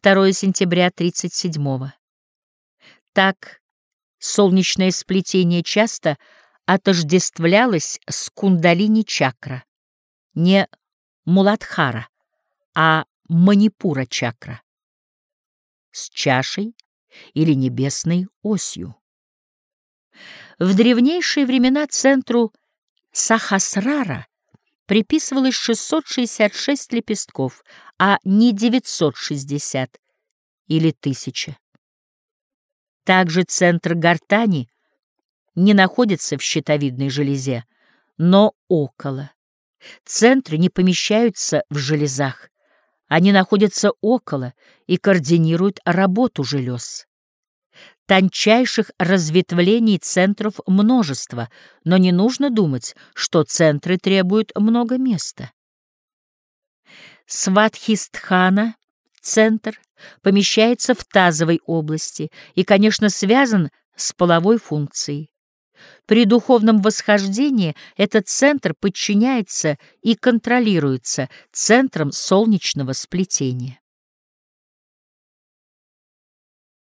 2 сентября 37 -го. Так солнечное сплетение часто отождествлялось с кундалини-чакра, не Муладхара, а Манипура-чакра, с чашей или небесной осью. В древнейшие времена центру Сахасрара приписывалось 666 лепестков, а не 960 или 1000. Также центр гортани не находится в щитовидной железе, но около. Центры не помещаются в железах, они находятся около и координируют работу желез. Тончайших разветвлений центров множество, но не нужно думать, что центры требуют много места. Сватхистхана, центр, помещается в тазовой области и, конечно, связан с половой функцией. При духовном восхождении этот центр подчиняется и контролируется центром солнечного сплетения.